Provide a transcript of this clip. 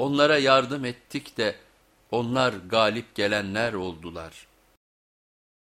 Onlara yardım ettik de onlar galip gelenler oldular.''